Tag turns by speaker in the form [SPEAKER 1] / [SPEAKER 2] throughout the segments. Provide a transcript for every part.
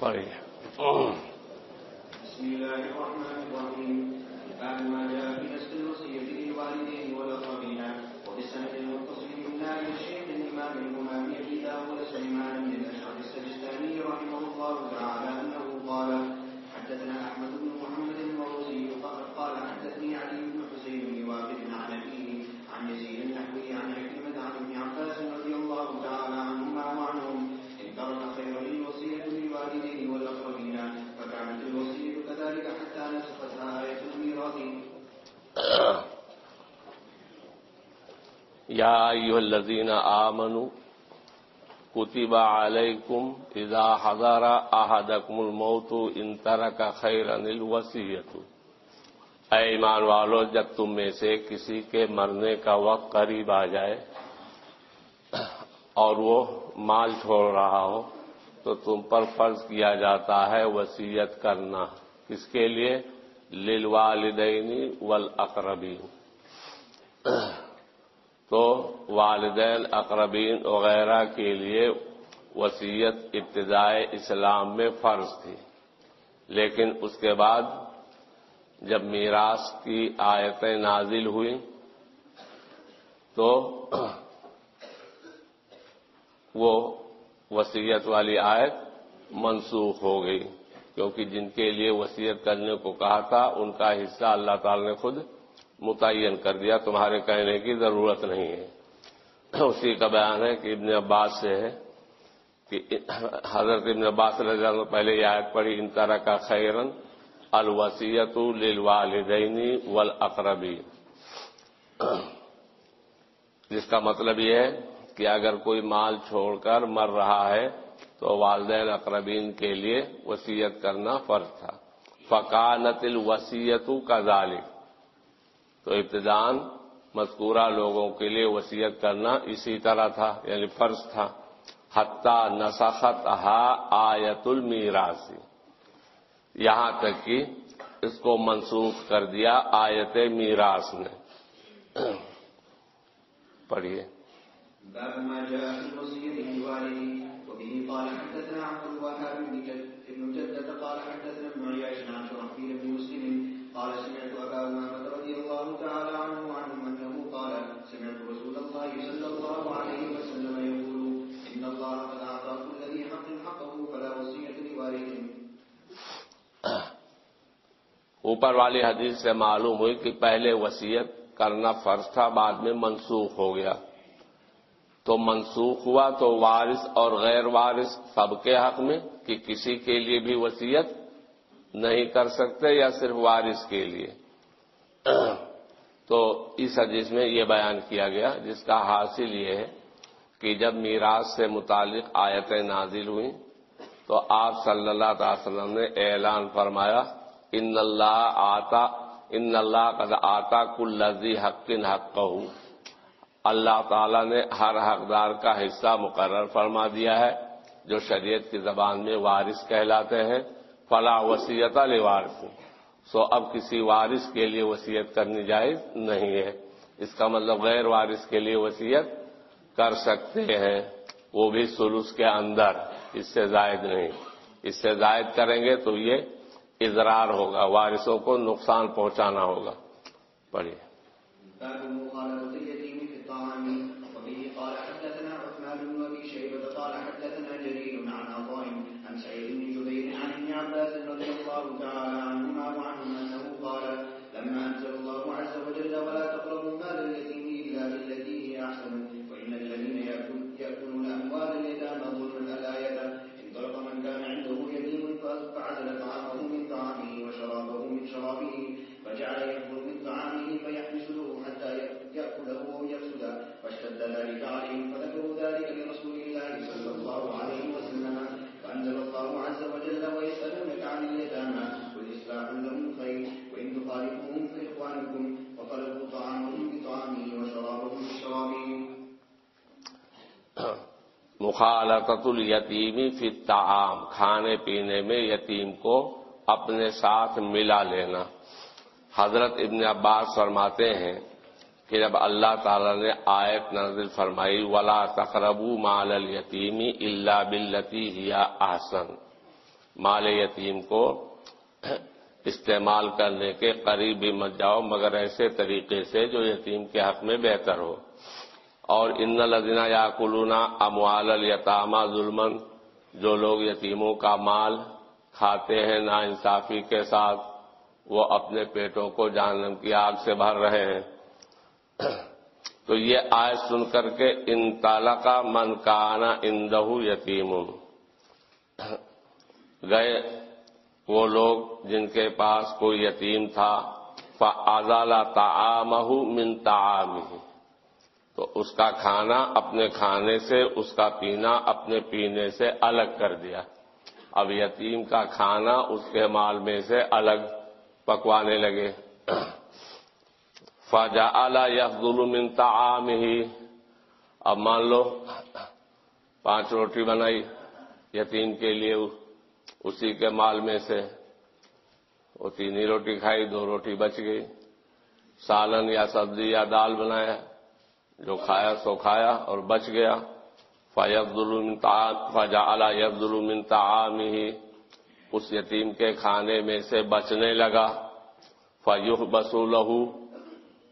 [SPEAKER 1] پڑھیے
[SPEAKER 2] بسم الله الرحمن الرحيم باب ما جاء في نسل الوصية للوالدين والأقربين وبالسند المتصل الشيخ الإمام الإمام سليمان بن السجستاني رحمه الله تعالى أنه قال، حدثنا أحمد بن محمد المروزي قال حدثني علي بن حسين بن عن أبيه عن يزيد النحوي عن عكرمة عن ابن عباس الوصية كذلك حتى نسختها آية الميراث
[SPEAKER 1] یا ایها الذین آمنوا کتب علیکم اذا حضر احدکم الموت ان ترک خیرا الوصیت اے ایمان والو، جب تم میں سے کسی کے مرنے کا وقت قریب آ جائے اور وہ مال چھوڑ رہا ہو، تو تم پر فرض کیا جاتا ہے وصیت کرنا۔ کس کے لیے؟ للوالدین والاقربین تو والدین، اقربین وغیرہ کے لیے وصیت ابتدائے اسلام میں فرض تھی۔ لیکن اس کے بعد جب میراث کی آیتیں نازل ہوئی تو وہ وصیت والی آیت منسوخ ہو گئی۔ کیونکہ جن کے لیے وصیت کرنے کو کہا تھا، ان کا حصہ اللہ تعالی نے خود متعین کر دیا، تمہارے کہنے کی ضرورت نہیں ہے۔ اسی کا بیان ہے کہ ابن عباس سے ہے کہ حضرت ابن عباس رضی اللہ پہلے یہ آیت پڑھی، ان طرح کا خیرن الوسیت للوالدین والاقربی۔ جس کا مطلب یہ ہے کہ اگر کوئی مال چھوڑ کر مر رہا ہے تو والدین اقربین کے لیے وسیعت کرنا فرض تھا۔ فقانت الوسیت کا ذالک تو ابتدان مذکورہ لوگوں کے لیے وسیعت کرنا اسی طرح تھا یعنی فرض تھا۔ حتیٰ نسخت ہا آیت المیراثی یہاں تک کہ اس کو منسوخ کر دیا آیت میراث نے۔ پڑھیے۔
[SPEAKER 2] قال حدثنا عبد الوهاب بن جد- بن قال حدثنا ابن عياش عن شرحبيل بن مسلم قال سمعت أبا أمامة رضي الله تعالى عنه عنه أنه قال سمعت رسول الله صلى الله عليه وسلم يقول إن الله قد أعطى كل ذي حق حقه فلا وصية لوارث
[SPEAKER 1] اوپر والی حدیث سے معلوم ہوئی کہ پہلے وسیعت کرنا فرض تھا، بعد میں منسوخ ہو گیا۔ تو منسوخ ہوا تو وارث اور غیر وارث سب کے حق میں کہ کسی کے لیے بھی وسیعت نہیں کر سکتے یا صرف وارث کے لیے۔ تو اس حدیث میں یہ بیان کیا گیا، جس کا حاصل یہ ہے کہ جب میراث سے متعلق آیتیں نازل ہوئیں تو آپ صلی اللہ تعالی وسلم نے اعلان فرمایا، ان اللہ آتا، ان اللہ قد آتا کل لذی حق حق اللہ تعالی نے ہر حقدار کا حصہ مقرر فرما دیا ہے، جو شریعت کی زبان میں وارث کہلاتے ہیں۔ فلا وسیعت وارث سو اب کسی وارث کے لیے وسیعت کرنی جائز نہیں ہے۔ اس کا مطلب غیر وارث کے لیے وسیعت کر سکتے ہیں، وہ بھی سلوس کے اندر۔ اس سے زائد نہیں۔ اس سے زائد کریں گے تو یہ اضرار ہوگا۔ وارثوں کو نقصان پہنچانا ہوگا۔ پڑھیے۔
[SPEAKER 2] فجعل يأكل من طعامه فيحبس حتى يأكله أو يفسد فاشتد ذلك عليهم فذكروا ذلك لرسول الله صلى الله عليه وسلم۔ فأنزل الله عز وجل ويسألونك عن اليتامى۔ قل إصلاح لهم خير وإن تخالفوهم فإخوانكم وخلقوا طعامهم بطعامه وشرابهم بشرابه
[SPEAKER 1] مخالطت الیتیمی فی الطعام۔ کھانے پینے میں یتیم کو اپنے ساتھ ملا لینا۔ حضرت ابن عباس فرماتے ہیں کہ جب اللہ تعالی نے آیت نازل فرمائی، ولا تقربو مال الیتیمی اللہ بلتی یا احسن مال یتیم کو استعمال کرنے کے قریب بھی مت جاؤ، مگر ایسے طریقے سے جو یتیم کے حق میں بہتر ہو۔ اور ان لدینہ یا کلونا اموال یتامہ ظلمن جو لوگ یتیموں کا مال کھاتے ہیں نا انصافی کے ساتھ وہ اپنے پیٹوں کو جہنم کی آگ سے بھر رہے ہیں۔ تو یہ آئے سن کر کے ان تالا کا من کانا اندہ یتیم گئے وہ لوگ جن کے پاس کوئی یتیم تھا فضالہ تعام من تعام تو اس کا کھانا اپنے کھانے سے، اس کا پینا اپنے پینے سے الگ کر دیا۔ اب یتیم کا کھانا اس کے مال میں سے الگ پکوانے لگے۔ فجا اعلی یفضل من تعام ہی اب مان لو، پانچ روٹی بنائی، یتیم کے لیے اسی کے مال میں سے وہ تین ہی روٹی کھائی، دو روٹی بچ گئی۔ سالن یا سبزی یا دال بنایا، جو کھایا سو کھایا اور بچ گیا۔ فجا اعلی یفضل من تعام ہی اس یتیم کے کھانے میں سے بچنے لگا۔ فیوح بسو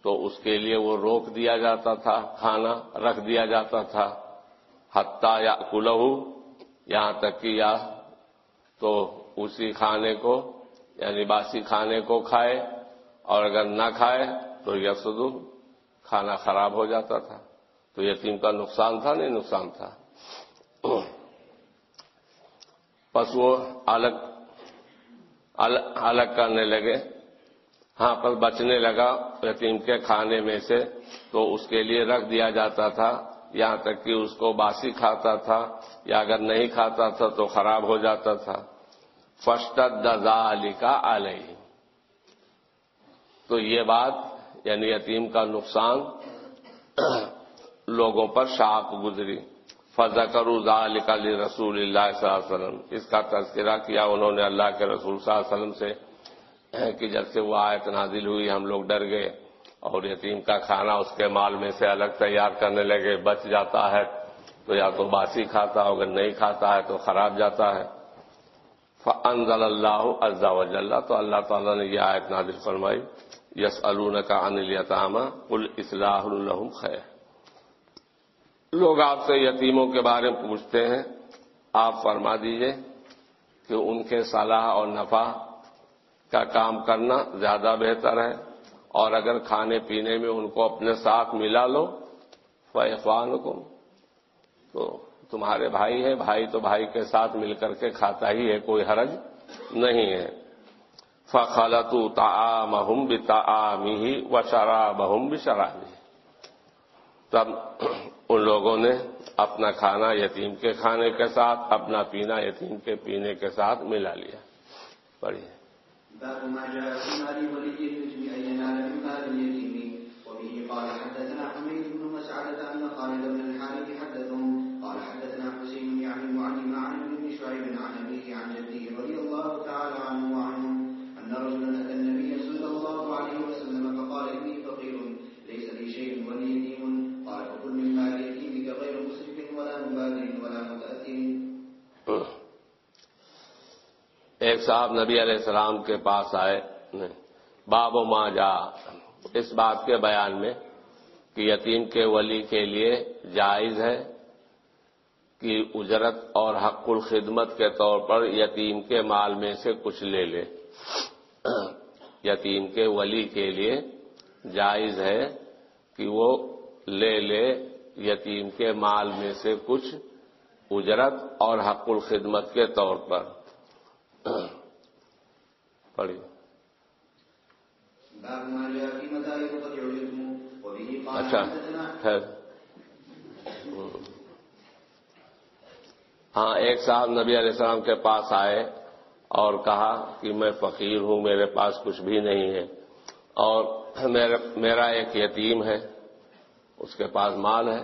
[SPEAKER 1] تو اس کے لیے وہ روک دیا جاتا تھا، کھانا رکھ دیا جاتا تھا۔ حتہ یا کلہو یہاں تک کہ یا تو اسی کھانے کو یعنی باسی کھانے کو کھائے، اور اگر نہ کھائے تو یسد کھانا خراب ہو جاتا تھا۔ تو یتیم کا نقصان تھا، نہیں نقصان تھا۔ پس وہ الگ الگ کرنے لگے۔ ہاں پر بچنے لگا یتیم کے کھانے میں سے، تو اس کے لیے رکھ دیا جاتا تھا۔ یہاں تک کہ اس کو باسی کھاتا تھا یا اگر نہیں کھاتا تھا تو خراب ہو جاتا تھا۔ فسٹ دزا علی کا علیہ تو یہ بات یعنی یتیم کا نقصان، لوگوں پر شاپ گزری۔ فضا کرو علی رسول اللہ صلی اللہ علیہ وسلم۔ اس کا تذکرہ کیا انہوں نے اللہ کے رسول صلی اللہ علیہ وسلم سے، کہ جب سے وہ آیت نازل ہوئی، ہم لوگ ڈر گئے اور یتیم کا کھانا اس کے مال میں سے الگ تیار کرنے لگے، بچ جاتا ہے تو یا تو باسی کھاتا اگر نہیں کھاتا ہے تو خراب جاتا ہے۔ فنزل اللہ عزا وجل۔ تو اللہ تعالیٰ نے یہ آیت نازل فرمائی یس کا انلیتامہ کل اصلاح الحم خیر لوگ آپ سے یتیموں کے بارے میں پوچھتے ہیں، آپ فرما دیجیے کہ ان کے صلاح اور نفع کا کام کرنا زیادہ بہتر ہے۔ اور اگر کھانے پینے میں ان کو اپنے ساتھ ملا لو فیفان کو تو تمہارے بھائی ہیں، بھائی تو بھائی کے ساتھ مل کر کے کھاتا ہی ہے، کوئی حرج نہیں ہے۔ فخلت تعامہم بتعامی ہی و شرابہم بشرابی تب ان لوگوں نے اپنا کھانا یتیم کے کھانے کے ساتھ، اپنا پینا یتیم کے پینے کے ساتھ ملا لیا۔ پڑھیے۔
[SPEAKER 2] باب
[SPEAKER 1] ایک صاحب نبی علیہ السلام کے پاس آئے باب و ماں جا، اس بات کے بیان میں کہ یتیم کے ولی کے لیے جائز ہے کہ اجرت اور حق الخدمت کے طور پر یتیم کے مال میں سے کچھ لے لے۔ یتیم کے ولی کے لیے جائز ہے کہ وہ لے لے یتیم کے مال میں سے کچھ اجرت اور حق الخدمت کے طور پر۔ پڑھی اچھا خیر ہاں ایک صاحب نبی علیہ السلام کے پاس آئے اور کہا کہ میں فقیر ہوں، میرے پاس کچھ بھی نہیں ہے۔ اور میرا ایک یتیم ہے، اس کے پاس مال ہے۔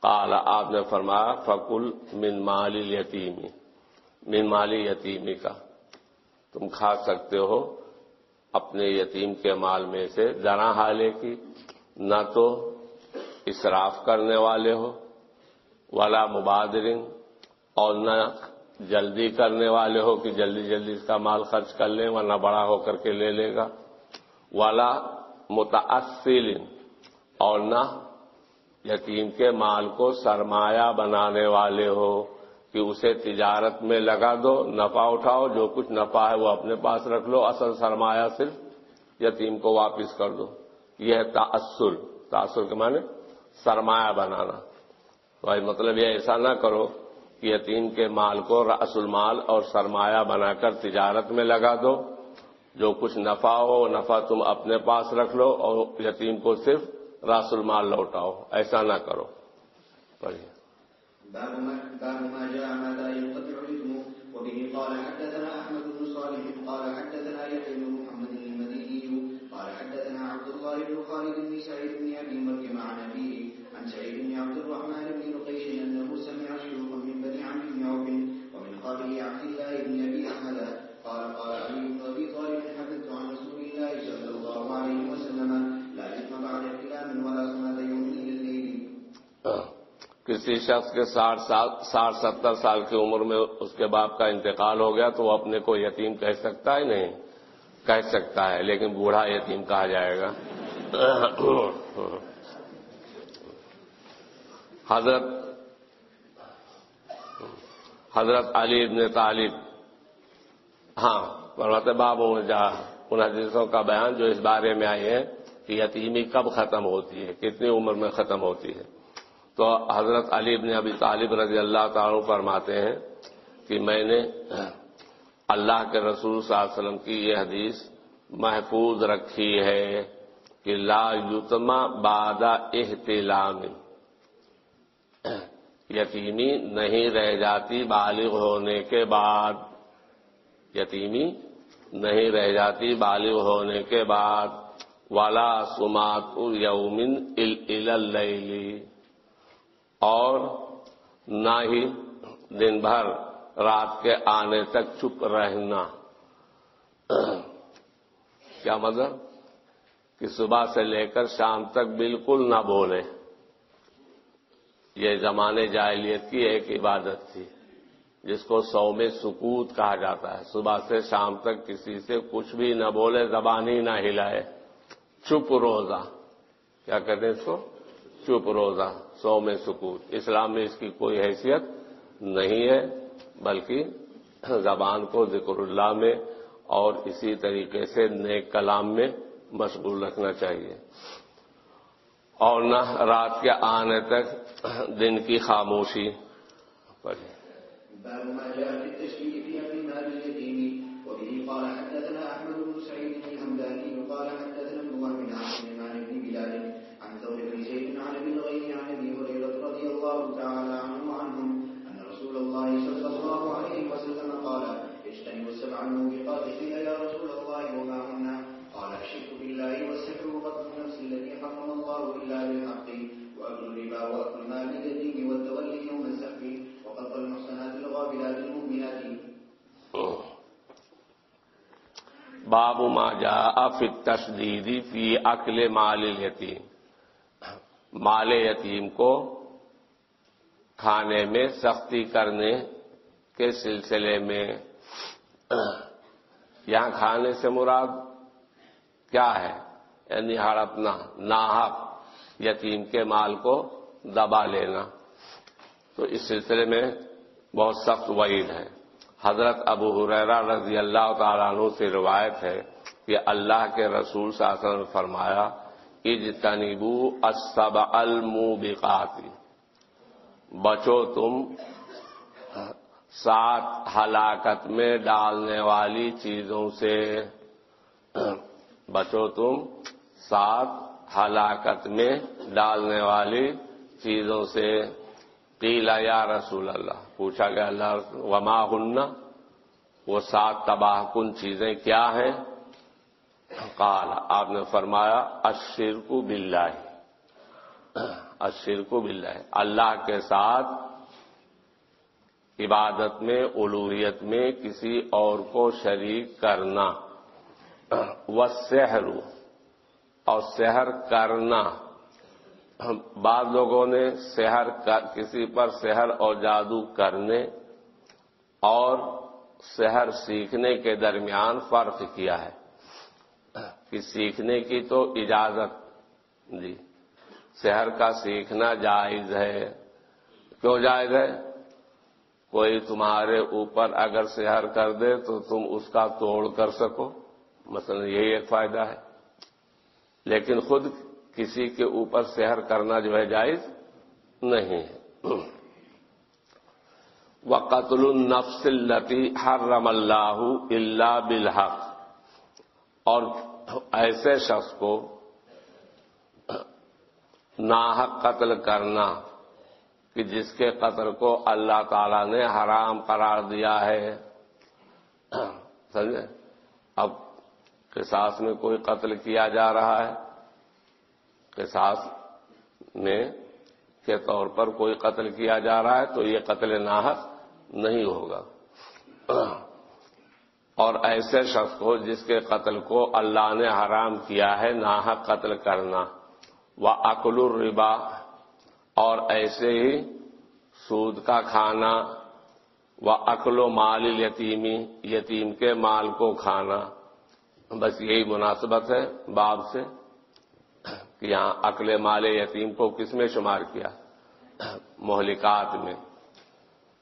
[SPEAKER 1] قال، آپ نے فرمایا، فکل من مالی یتیمی من مالی یتیمی کا۔ تم کھا سکتے ہو اپنے یتیم کے مال میں سے ذرا حالے کی، نہ تو اسراف کرنے والے ہو والا مبادرین، اور نہ جلدی کرنے والے ہو کہ جلدی جلدی اس کا مال خرچ کر لیں ورنہ بڑا ہو کر کے لے لے گا۔ والا متاثل اور نہ یتیم کے مال کو سرمایہ بنانے والے ہو۔ کہ اسے تجارت میں لگا دو، نفع اٹھاؤ، جو کچھ نفع ہے وہ اپنے پاس رکھ لو، اصل سرمایہ صرف یتیم کو واپس کر دو۔ یہ ہے تاثر تاثر کے معنی سرمایہ بنانا۔ تو مطلب یہ ایسا نہ کرو کہ یتیم کے مال کو رس المال اور سرمایہ بنا کر تجارت میں لگا دو۔ جو کچھ نفع ہو نفع تم اپنے پاس رکھ لو اور یتیم کو صرف راس المال لوٹاؤ۔ ایسا نہ کرو۔ پڑھیے
[SPEAKER 2] باب ما باب ما جاء ماذا ينقطع الاسم وبه قال حدثنا احمد بن صالح، قال حدثنا يحيى بن محمد المديني قال حدثنا عبد الله بن خالد بن سعيد بن ابي مريم عن ابيه عن سعيد بن عبد الرحمن بن رقيش انه سمع شيوخا من بني عمرو بن عوف، ومن قبل عبد الله بن ابي احمد قال قال علي
[SPEAKER 1] کسی شخص کے ساٹھ سال، ساٹھ ستر سال کی عمر میں اس کے باپ کا انتقال ہو گیا تو وہ اپنے کو یتیم کہہ سکتا ہے؟ نہیں، کہہ سکتا ہے، لیکن بوڑھا یتیم کہا جائے گا۔ حضرت حضرت علی ابن طالب ہاں فرماتے بابوں جا ان حدیثوں کا بیان جو اس بارے میں آئی ہے کہ یتیمی کب ختم ہوتی ہے، کتنی عمر میں ختم ہوتی ہے۔ تو حضرت علی ابن ابی طالب رضی اللہ تعالیٰ فرماتے ہیں کہ میں نے اللہ کے رسول صلی اللہ علیہ وسلم کی یہ حدیث محفوظ رکھی ہے کہ لا یتما بادہ احتلام. یتیمی نہیں رہ جاتی بالغ ہونے کے بعد. یتیمی نہیں رہ جاتی بالغ ہونے کے بعد. والا سمات یومن اللیلی اور نہ ہی دن بھر رات کے آنے تک چپ رہنا۔ کیا مطلب؟ کہ صبح سے لے کر شام تک بالکل نہ بولے۔ یہ زمانے جاہلیت کی ایک عبادت تھی، جس کو سو میں سکوت کہا جاتا ہے۔ صبح سے شام تک کسی سے کچھ بھی نہ بولے، زبان ہی نہ ہلائے۔ چپ روزہ۔ کیا کہتے ہیں اس کو؟ چپ روزہ، سو میں سکوت۔ اسلام میں اس کی کوئی حیثیت نہیں ہے، بلکہ زبان کو ذکر اللہ میں اور اسی طریقے سے نیک کلام میں مشغول رکھنا چاہیے۔ اور نہ رات کے آنے تک دن کی خاموشی۔ پڑھیں
[SPEAKER 2] قال حدثنا احمد بن سعيد الحمداني قال حدثنا اجتنبوا السبع الموبقات قيل يا رسول الله، وما هن قال الشرك بالله والسحر وقتل النفس التي حرم الله الا بالحق واكل الربا واكل مال اليتيم والتولي يوم الزحف وقتل المحصنات الغافلات المؤمنات.
[SPEAKER 1] باب ما جاء فی التشدید فی اکل مال یتیم مال یتیم کو کھانے میں سختی کرنے کے سلسلے میں یہاں کھانے سے مراد کیا ہے؟ یعنی ہڑپنا ناحق یتیم کے مال کو دبا لینا۔ تو اس سلسلے میں بہت سخت وعید ہے۔ حضرت ابو حریرہ رضی اللہ تعالیٰ عنہ سے روایت ہے کہ اللہ کے رسول صلی اللہ علیہ وسلم نے فرمایا، اجتنبو السبع الموبقات۔ بچو تم سات ہلاکت میں ڈالنے والی چیزوں سے بچو تم سات ہلاکت میں ڈالنے والی چیزوں سے۔ قیلا یا رسول اللہ، پوچھا گیا اللہ، وما ہن؟ وہ سات تباہ کن چیزیں کیا ہیں؟ قال، آپ نے فرمایا اشرک باللہ۔ اشرک باللہ۔ اللہ کے ساتھ عبادت میں الوحیت میں کسی اور کو شریک کرنا۔ و سحر اور سحر کرنا۔ بعض لوگوں نے سحر کسی پر سحر اور جادو کرنے اور سحر سیکھنے کے درمیان فرق کیا ہے۔ کہ سیکھنے کی تو اجازت جی شہر کا سیکھنا جائز ہے۔ کیوں جائز ہے؟ کوئی تمہارے اوپر اگر شہر کر دے تو تم اس کا توڑ کر سکو۔ مثلا یہی ایک فائدہ ہے۔ لیکن خود کسی کے اوپر شہر کرنا جو ہے جائز نہیں ہے۔ وہ قتل النفس التی حرم اللہ اللہ بالحق۔ اور ایسے شخص کو ناحق قتل کرنا کہ جس کے قتل کو اللہ تعالی نے حرام قرار دیا ہے۔ سمجھے؟ اب قصاص میں کوئی قتل کیا جا رہا ہے؟ قصاص میں کے طور پر کوئی قتل کیا جا رہا ہے تو یہ قتل ناحق نہیں ہوگا۔ اور ایسے شخص کو جس کے قتل کو اللہ نے حرام کیا ہے، ناحق قتل کرنا۔ وہ اکل الربا اور ایسے ہی سود کا کھانا و عقل و مال یتیمی یتیم کے مال کو کھانا۔ بس یہی مناسبت ہے باب سے کہ یہاں عقل، مال یتیم کو کس میں شمار کیا؟ مہلکات میں۔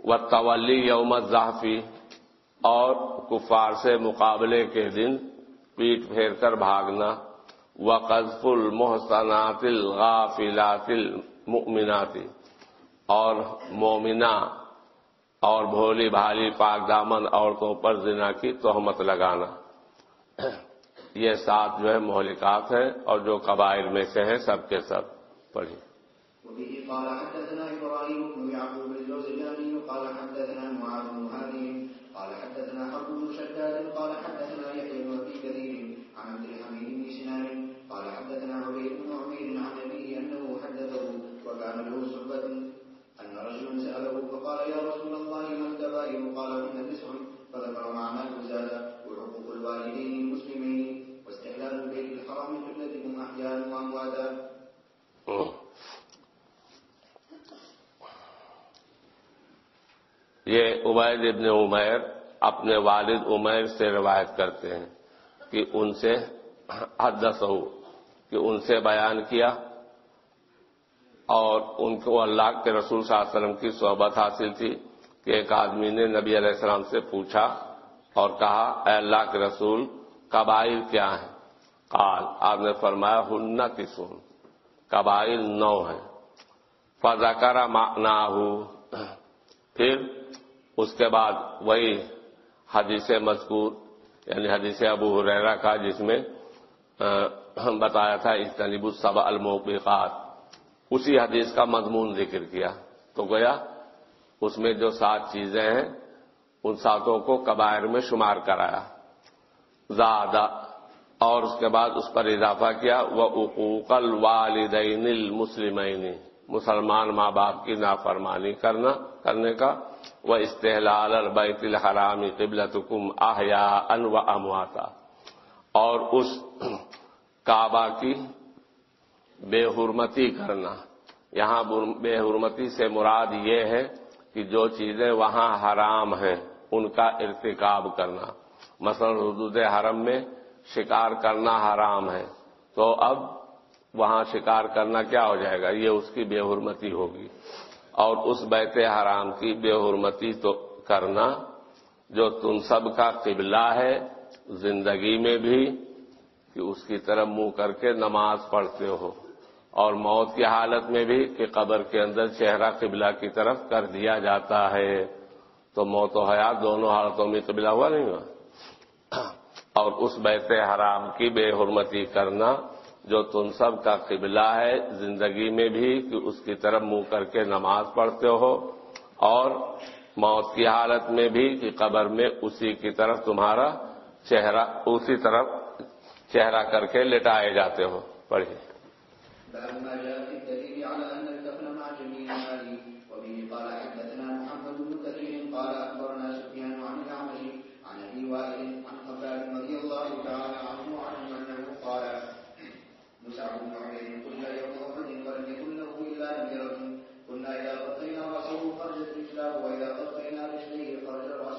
[SPEAKER 1] و تولی یوم ظافی اور کفار سے مقابلے کے دن پیٹ پھیر کر بھاگنا۔ و قذف المحسنات الغافلات مؤمنات اور مومنا اور بھولی بھالی پاک دامن عورتوں پر زنا کی تہمت لگانا۔ یہ سات جو ہے مہلکات ہیں اور جو قبائل میں سے ہیں سب کے سب۔ پڑھی یہ عبید ابن عمیر اپنے والد عمیر سے روایت کرتے ہیں کہ ان سے حدث ہو کہ ان سے بیان کیا اور ان کو اللہ کے رسول صلی اللہ علیہ وسلم کی صحبت حاصل تھی کہ ایک آدمی نے نبی علیہ السلام سے پوچھا اور کہا، اے اللہ کے رسول، قبائل کیا ہیں؟ قال، آپ نے فرمایا ہن کسون، قبائل نو ہیں۔ فضا کرا نہ پھر اس کے بعد وہی حدیث مذکور یعنی حدیث ابو حریرا کا، جس میں بتایا تھا، اجتنیب الصبا الموقعات اسی حدیث کا مضمون ذکر کیا۔ تو گویا، اس میں جو سات چیزیں ہیں، ان ساتوں کو کبائر میں شمار کرایا۔ زیادہ اور اس کے بعد اس پر اضافہ کیا وہ اقوق الوالدین المسلمین۔ مسلمان ماں باپ کی نافرمانی کرنا، کرنے کا۔ وہ استحلال البیت الحرامی قبلت کم آحیا ان و امواتا اور اس کعبہ کی بے حرمتی کرنا۔ یہاں بے حرمتی سے مراد یہ ہے کہ جو چیزیں وہاں حرام ہیں، ان کا ارتکاب کرنا۔ مثلا حدود حرم میں شکار کرنا حرام ہے۔ تو اب وہاں شکار کرنا کیا ہو جائے گا؟ یہ اس کی بے حرمتی ہوگی۔ اور اس بیت حرام کی بے حرمتی تو کرنا جو تم سب کا قبلہ ہے، زندگی میں بھی کہ اس کی طرف منہ کر کے نماز پڑھتے ہو۔ اور موت کی حالت میں بھی کہ قبر کے اندر چہرہ قبلہ کی طرف کر دیا جاتا ہے۔ تو موت و حیات دونوں حالتوں میں قبلہ ہوا نہیں ہوا؟ اور اس بیت حرام کی بے حرمتی کرنا جو تم سب کا قبلہ ہے، زندگی میں بھی کہ اس کی طرف منہ کر کے نماز پڑھتے ہو، اور موت کی حالت میں بھی کہ قبر میں اسی کی طرف تمہارا چہرہ، اسی طرف چہرہ کر کے لٹائے جاتے ہو۔ پڑھیے۔
[SPEAKER 2] باب ما جاء في الدليل على ان الدفن مع جميع المال وبه قال حدثنا محمد بن كثير قال اخبرنا سفيان عن الاعمش عن ابي وائل عن خباب رضي الله تعالى عنه عنه انه قال مسعد بن عمير قلنا يوم احد ولم يكن له الا نميره قلنا اذا غطينا راسه خرجت رجلاه واذا غطينا رجليه خرج راس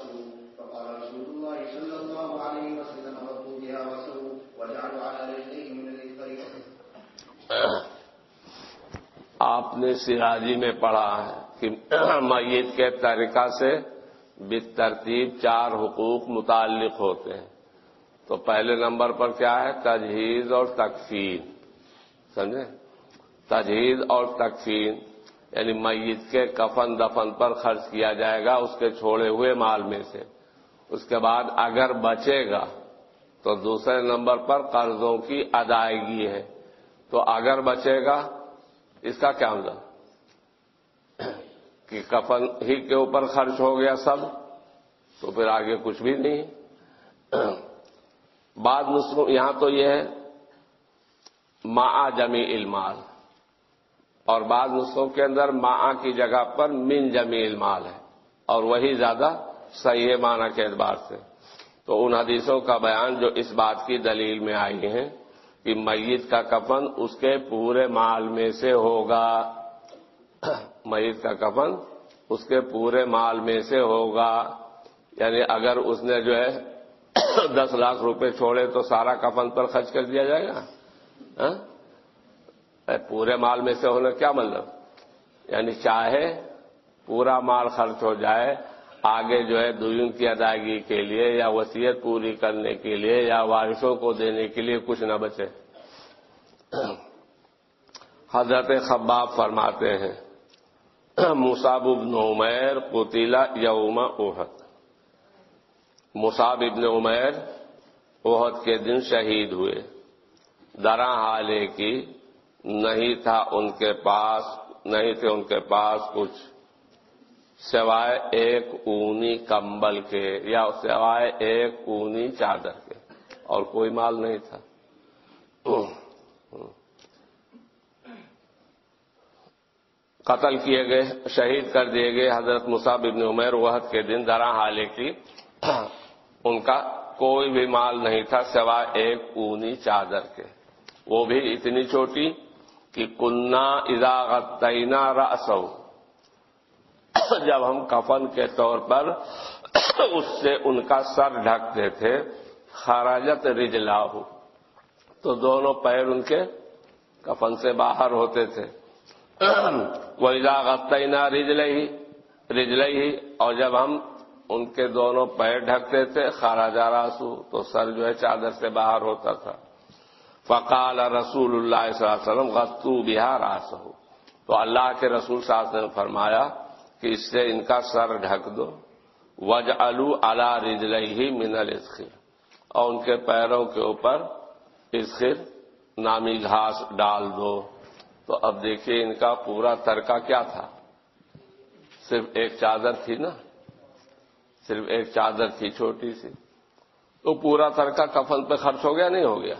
[SPEAKER 1] نے سراجی میں پڑھا ہے کہ میت کے طریقہ سے ترتیب چار حقوق متعلق ہوتے ہیں۔ تو پہلے نمبر پر کیا ہے؟ تجہیز اور تکفین۔ سمجھے؟ تجہیز اور تکفین یعنی میت کے کفن دفن پر خرچ کیا جائے گا اس کے چھوڑے ہوئے مال میں سے۔ اس کے بعد اگر بچے گا تو دوسرے نمبر پر قرضوں کی ادائیگی ہے۔ تو اگر بچے گا اس کا کیا مطلب؟ کہ کفن ہی کے اوپر خرچ ہو گیا سب، تو پھر آگے کچھ بھی نہیں۔ بعد نسخوں یہاں تو یہ ہے ما جمی المال۔ اور بعض نسخوں کے اندر ما کی جگہ پر من جمی المال ہے، اور وہی زیادہ صحیح معنی کے اعتبار سے۔ تو ان حدیثوں کا بیان جو اس بات کی دلیل میں آئی ہیں کہ میت کا کفن اس کے پورے مال میں سے ہوگا۔ میت کا کفن اس کے پورے مال میں سے ہوگا۔ یعنی اگر اس نے جو ہے دس لاکھ روپے چھوڑے تو سارا کفن پر خرچ کر دیا جائے گا۔ ہاں؟ پورے مال میں سے ہونا کیا مطلب؟ یعنی چاہے پورا مال خرچ ہو جائے آگے جو ہے دین کی ادائیگی کے لیے یا وسیعت پوری کرنے کے لیے یا وارثوں کو دینے کے لیے کچھ نہ بچے۔ حضرت خباب فرماتے ہیں مصاب ابن عمیر قطیلا یوم اوہد مصاب ابن عمیر اوہد کے دن شہید ہوئے۔ درا حالے کی نہیں تھا ان کے پاس، نہیں تھے ان کے پاس کچھ۔ سوائے ایک اونی کمبل کے یا سوائے ایک اونی چادر کے، اور کوئی مال نہیں تھا۔ قتل کیے گئے، شہید کر دیے گئے حضرت مصعب ابن عمیر وحد کے دن درا حالے کی ان کا کوئی بھی مال نہیں تھا سوائے ایک اونی چادر کے۔ وہ بھی اتنی چھوٹی کہ کنہ اضاغتینا رسو جب ہم کفن کے طور پر اس سے ان کا سر ڈھکتے تھے، خراجت رجلا تو دونوں پیر ان کے کفن سے باہر ہوتے تھے۔ وہ اضاغتینا رجل ہی اور جب ہم ان کے دونوں پیر ڈھکتے تھے، خراجہ راسو، تو سر جو ہے چادر سے باہر ہوتا تھا۔ فقال رسول اللہ صلی اللہ علیہ وسلم غتو بہار آس تو اللہ کے رسول صلی اللہ علیہ وسلم فرمایا کہ اس سے ان کا سر ڈھک دو۔ وج الو اللہ رجل ہی من الخر اور ان کے پیروں کے اوپر اسخر نامی گھاس ڈال دو۔ تو اب دیکھیے ان کا پورا ترکا کیا تھا۔ صرف ایک چادر تھی نا۔ صرف ایک چادر تھی، چھوٹی سی۔ تو پورا ترکا کفن پہ خرچ ہو گیا نہیں ہو گیا؟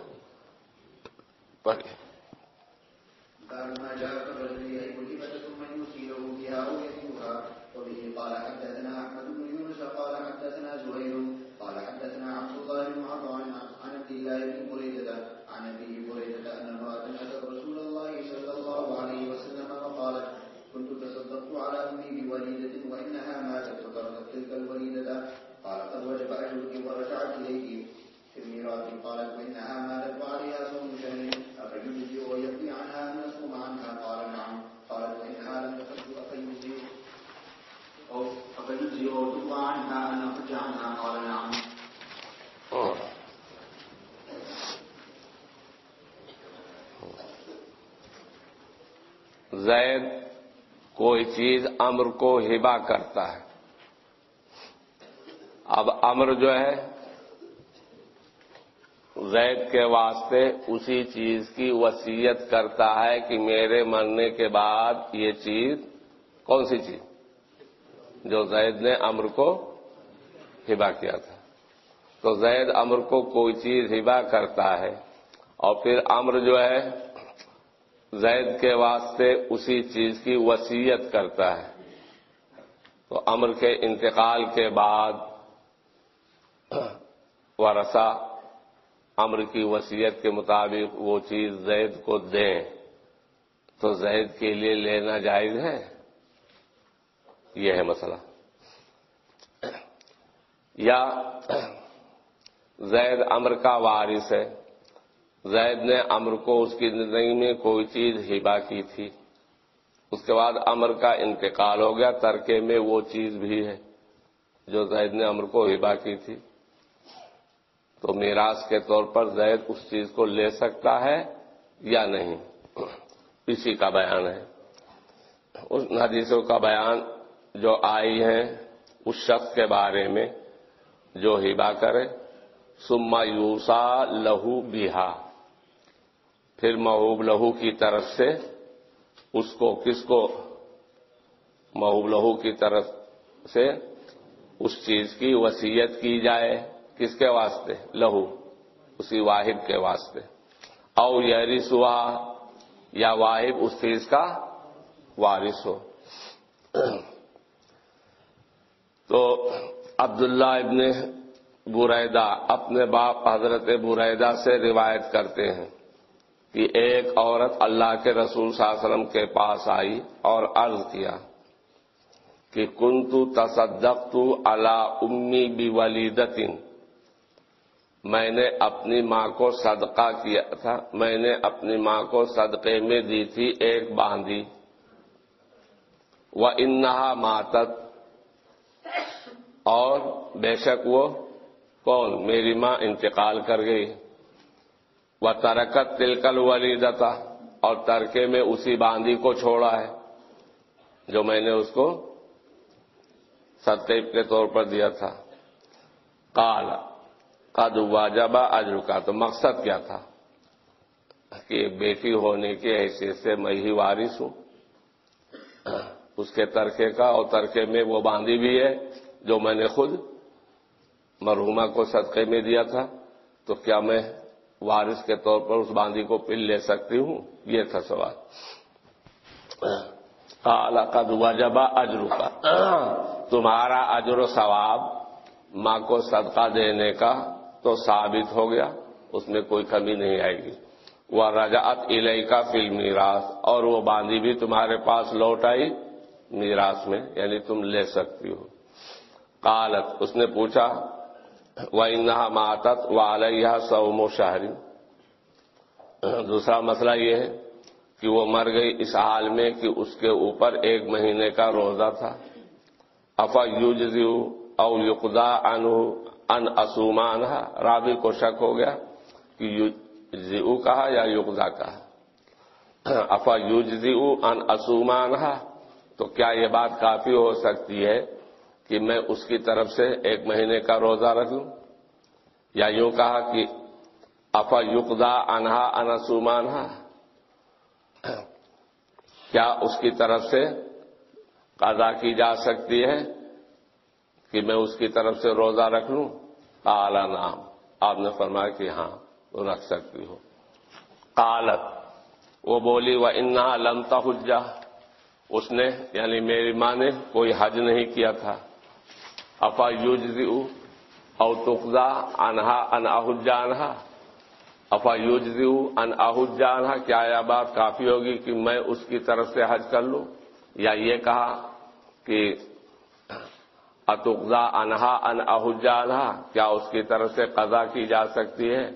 [SPEAKER 1] پڑھیے
[SPEAKER 2] قال حدثنا احمد بن يونس قال حدثنا زهير قال حدثنا عبد الله بن عطاء عن عبد الله بن بريدة عن ابي بريدة ان امرأة اتت رسول الله صلى الله عليه وسلم وقالت كنت تصدقت على امي بوليدة وانها ماتت فتركت تلك الوليدة قال قد وجب اجرك ورجعت اليك في الميراث قالت وانها ماتت وعليها صوم شهر افيجزي ويقضي عنها ان نصوم عنها قال نعم قالت وانها لم تحج افيجزي او قال نعم
[SPEAKER 1] زید کوئی چیز امر کو ہبا کرتا ہے۔ اب امر جو ہے، زید کے واسطے اسی چیز کی وسیعت کرتا ہے کہ میرے مرنے کے بعد یہ چیز کون سی چیز؟ جو زید نے امر کو ہبا کیا تھا۔ تو زید امر کو کوئی چیز ہبا کرتا ہے اور پھر امر جو ہے، زید کے واسطے اسی چیز کی وسیعت کرتا ہے۔ تو امر کے انتقال کے بعد ورثہ امر کی وسیعت کے مطابق وہ چیز زید کو دیں۔ تو زید کے لیے لینا جائز ہے؟ یہ ہے مسئلہ۔ یا زید امر کا وارث ہے۔ زید نے امر کو اس کی زندگی میں کوئی چیز ہبا کی تھی۔ اس کے بعد امر کا انتقال ہو گیا۔ ترکے میں وہ چیز بھی ہے جو زید نے امر کو ہبا کی تھی۔ تو میراث کے طور پر زید اس چیز کو لے سکتا ہے یا نہیں۔ اسی کا بیان ہے۔ اس حدیثوں کا بیان جو آئی ہے اس شخص کے بارے میں جو ہبا کرے سما یوسا لہو بیہا پھر محوب لہو کی طرف سے اس کو کس کو؟ محوب لہو کی طرف سے اس چیز کی وسیعت کی جائے۔ کس کے واسطے؟ لہو، اسی واحد کے واسطے۔ او یری سوا یا واحد اس چیز کا وارث ہو۔ تو عبداللہ ابن بریدہ اپنے باپ حضرت بریدہ سے روایت کرتے ہیں کہ ایک عورت اللہ کے رسول صلی اللہ علیہ وسلم کے پاس آئی اور عرض کیا کہ کنتو تصدق تو اللہ امی بھی ولیدتن میں نے اپنی ماں کو صدقہ کیا تھا، میں نے اپنی ماں کو صدقے میں دی تھی ایک باندھی۔ وہ انہا ماتت۔ اور بے شک وہ کون میری ماں انتقال کر گئی۔ وہ ترکت تلکل ولیدتا اور ترکے میں اسی باندھی کو چھوڑا ہے، جو میں نے اس کو صدقے کے طور پر دیا تھا۔ کالا قد واجبہ اجر کا تو مقصد کیا تھا؟ کہ بیٹی ہونے کی حیثیت سے میں ہی وارث ہوں۔ اس کے ترکے کا اور ترکے میں وہ باندھی بھی ہے جو میں نے خود مرحوما کو صدقے میں دیا تھا۔ تو کیا میں وارث کے طور پر اس باندھی کو پل لے سکتی ہوں؟ یہ تھا سوال۔ کالا قد واجبہ اجر کا تمہارا اجر و ثواب ماں کو صدقہ دینے کا تو ثابت ہو گیا، اس میں کوئی کمی نہیں آئے گی۔ وہ رجعت الئی کا فلم میراث اور وہ باندھی بھی تمہارے پاس لوٹ آئی۔ میراث میں یعنی تم لے سکتی ہو۔ قالت، اس نے پوچھا وہ انہا ماتت و علیہ سوم و دوسرا مسئلہ یہ ہے کہ وہ مر گئی اس حال میں کہ اس کے اوپر ایک مہینے کا روزہ تھا۔ افا یوجزیو او یقدا انہ ان اسومان رابی کو شک ہو گیا کہ زیو کہا یا یقدا کہا۔ افا یوجزیو ان اسومان تو کیا یہ بات کافی ہو سکتی ہے کہ میں اس کی طرف سے ایک مہینے کا روزہ رکھ لوں؟ یا یوں کہا کہ افا یقدا انہا انسومان کیا اس کی طرف سے قضا کی جا سکتی ہے کہ میں اس کی طرف سے روزہ رکھ لوں؟ کالا نام آپ نے فرمایا کہ ہاں رکھ سکتی ہو قالت، وہ بولی وہ انا لمتا حجا اس نے یعنی میری ماں نے کوئی حج نہیں کیا تھا۔ افا یوج او تقزا انہا ان احجا انہا افا یوج ان احجا انہا کیا یہ بات کافی ہوگی کہ میں اس کی طرف سے حج کر لوں؟ یا یہ کہا کہ اتقزا انہا ان احجا انہا کیا اس کی طرف سے قضا کی جا سکتی ہے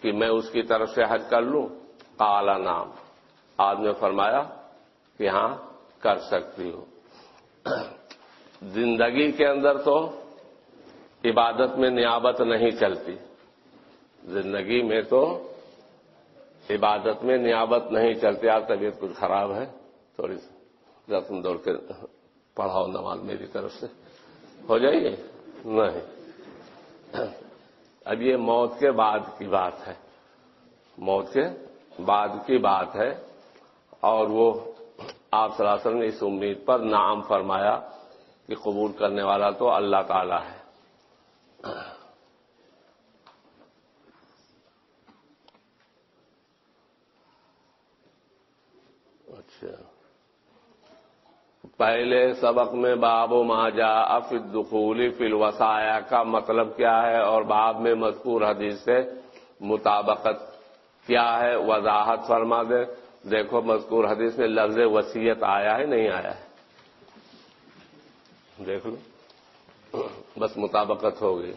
[SPEAKER 1] کہ میں اس کی طرف سے حج کر لوں؟ کالا نام آج نے فرمایا کہ ہاں کر سکتی ہو زندگی کے اندر تو عبادت میں نیابت نہیں چلتی۔ زندگی میں تو عبادت میں نیابت نہیں چلتی۔ آپ طبیعت کچھ خراب ہے؟ تھوڑی سی تم دوڑ کے پڑھاؤ نماز میری طرف سے۔ ہو جائیے نہیں۔ اب یہ موت کے بعد کی بات ہے۔ موت کے بعد کی بات ہے اور وہ آپ صلی اللہ علیہ وسلم نے اس امید پر نام فرمایا کہ قبول کرنے والا تو اللہ تعالی ہے۔ اچھا۔ پہلے سبق میں باب و ماجا اف دخولی فل وسایا کا مطلب کیا ہے اور باب میں مذکور حدیث سے مطابقت کیا ہے، وضاحت فرما دے۔ دیکھو مذکور حدیث میں لفظ وسیعت آیا ہے نہیں آیا ہے؟ دیکھ لو۔ بس مطابقت ہو گئی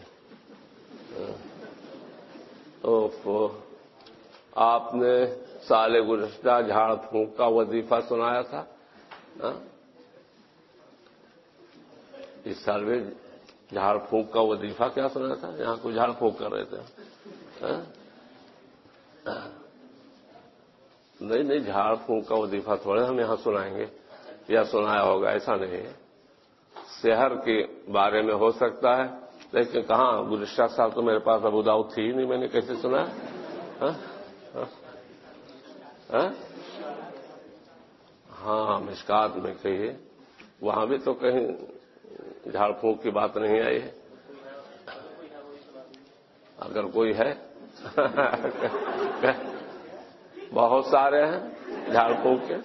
[SPEAKER 1] آپ نے سال گزشتہ جھاڑ پھونک کا وظیفہ سنایا تھا؟ ہاں؟ اس سال بھی جھاڑ پھونک کا وظیفہ کیا سنا تھا؟ یہاں کو جھاڑ پھونک کر رہے تھے۔ ہاں؟ نہیں نہیں جھاڑ پھونک کا وظیفہ تھوڑے ہم یہاں سنائیں گے۔ یا سنایا ہوگا ایسا نہیں ہے۔ شہر کے بارے میں ہو سکتا ہے لیکن کہاں؟ گزشتہ سال تو میرے پاس ابوداؤ تھی نہیں میں نے کیسے سنا؟ ہاں, ہاں؟, ہاں،, ہاں، مشکات میں کہیے وہاں بھی تو کہیں جھاڑ پھونک کی بات نہیں آئی ہے۔ اگر کوئی ہے بہت سارے ہیں جھاڑ کے۔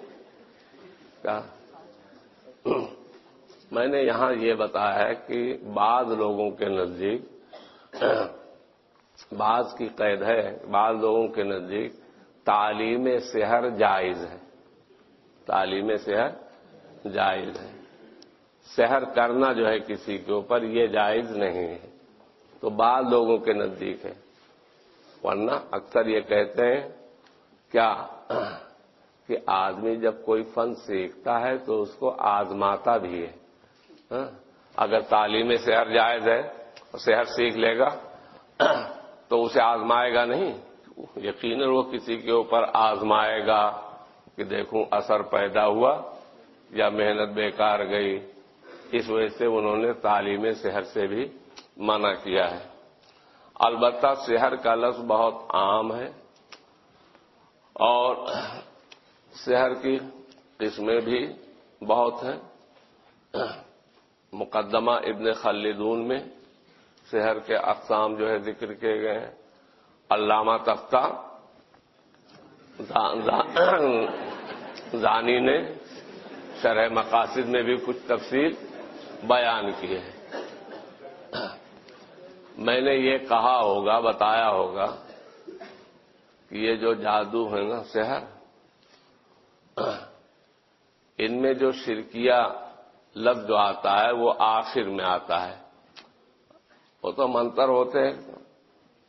[SPEAKER 1] کیا؟ میں نے یہاں یہ بتایا ہے کہ بعض لوگوں کے نزدیک، بعض کی قید ہے، بعض لوگوں کے نزدیک تعلیم صحر جائز ہے۔ تعلیم صحر جائز ہے۔ سحر کرنا جو ہے کسی کے اوپر یہ جائز نہیں ہے۔ تو بعض لوگوں کے نزدیک ہے۔ ورنہ اکثر یہ کہتے ہیں کیا کہ آدمی جب کوئی فن سیکھتا ہے تو اس کو آزماتا بھی ہے۔ ہاں؟ اگر تعلیم شہر جائز ہے شہر سیکھ لے گا تو اسے آزمائے گا نہیں۔ یقیناً وہ کسی کے اوپر آزمائے گا کہ دیکھوں اثر پیدا ہوا یا محنت بیکار گئی۔ اس وجہ سے انہوں نے تعلیم شہر سے بھی منع کیا ہے۔ البتہ شہر کا لفظ بہت عام ہے۔ اور شہر کی قسمیں بھی بہت ہیں۔ مقدمہ ابن خلدون میں شہر کے اقسام جو ہے ذکر کیے گئے ہیں۔ علامہ تختہ زانی نے شرح مقاصد میں بھی کچھ تفصیل بیان کی ہے میں نے یہ کہا ہوگا، بتایا ہوگا کہ یہ جو جادو ہے نا شہر ان میں جو شرکیہ لفظ جو آتا ہے، وہ آخر میں آتا ہے۔ وہ تو منتر ہوتے ہیں،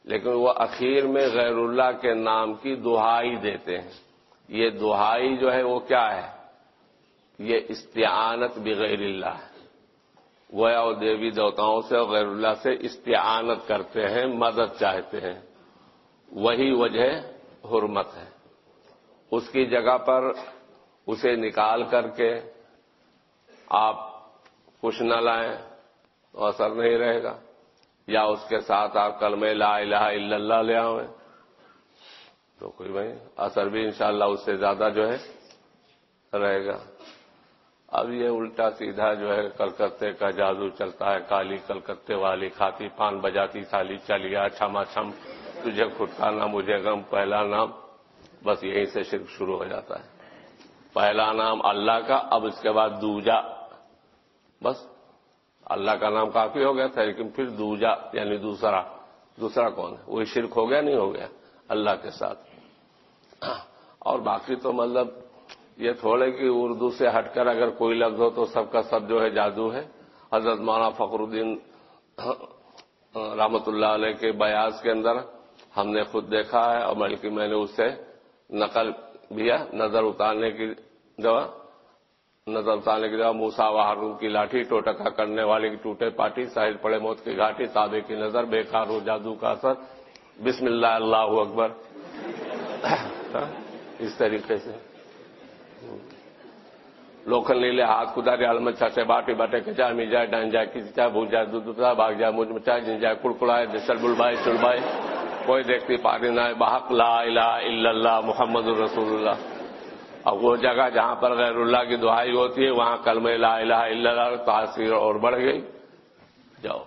[SPEAKER 1] لیکن وہ اخیر میں غیر اللہ کے نام کی دہائی دیتے ہیں۔ یہ دہائی جو ہے، وہ کیا ہے؟ یہ استعانت بغیر اللہ ہے۔ وہ اور دیوی دیوتاؤں سے اور غیر اللہ سے استعانت کرتے ہیں، مدد چاہتے ہیں۔ وہی وجہ حرمت ہے۔ اس کی جگہ پر اسے نکال کر کے آپ کچھ نہ لائیں تو اثر نہیں رہے گا۔ یا اس کے ساتھ آپ کل میں لا الہ الا اللہ لے آئیں تو کوئی بھائی اثر بھی انشاءاللہ اس سے زیادہ جو ہے رہے گا۔ اب یہ الٹا سیدھا جو ہے کلکتے کا جادو چلتا ہے، کالی کلکتے والی کھاتی پان بجاتی تھالی چلیا چھما چھم تجھے کھٹکانا، مجھے غم، پہلا نام، بس یہیں سے شرک شروع ہو جاتا ہے۔ پہلا نام اللہ کا، اب اس کے بعد دوجا۔ بس اللہ کا نام کافی ہو گیا تھا، لیکن پھر دوجا یعنی دوسرا۔ دوسرا کون ہے؟ وہی شرک ہو گیا، نہیں ہو گیا؟ اللہ کے ساتھ۔ اور باقی تو مطلب یہ تھوڑے کہ اردو سے ہٹ کر اگر کوئی لفظ ہو تو سب کا سب جو ہے جادو ہے۔ حضرت مولانا فخر الدین رحمت اللہ علیہ کے بیاض کے اندر ہم نے خود دیکھا ہے اور بلکہ میں نے اس سے نقل بھی نظر اتارنے کی دوا نظر اتارنے کی جگہ موسا ہارون کی لاٹھی ٹوٹکا کرنے والے کی ٹوٹے پاٹی، ساحل پڑے موت کی گھاٹی تابے کی نظر، بیکار ہو جادو کا اثر، بسم اللہ اللہ اکبر۔ اس طریقے سے۔ لوکل نیلے ہاتھ کدارے عالم چاچے باٹی باٹے کچا می جائے ڈان جائے کسی چاہے بھول جائے دودھ بھاگ جائے مجھ مچائے جن جائے کڑکڑائے، جسل بلبائے، چڑبائے۔ کوئی دیکھتی پاتی نہ بحق لا الہ الا اللہ محمد الرسول اللہ۔ اب وہ جگہ جہاں پر غیر اللہ کی دعائی ہوتی ہے، وہاں کلمہ لا الہ الا اللہ تاثیر اور بڑھ گئی۔ جاؤ۔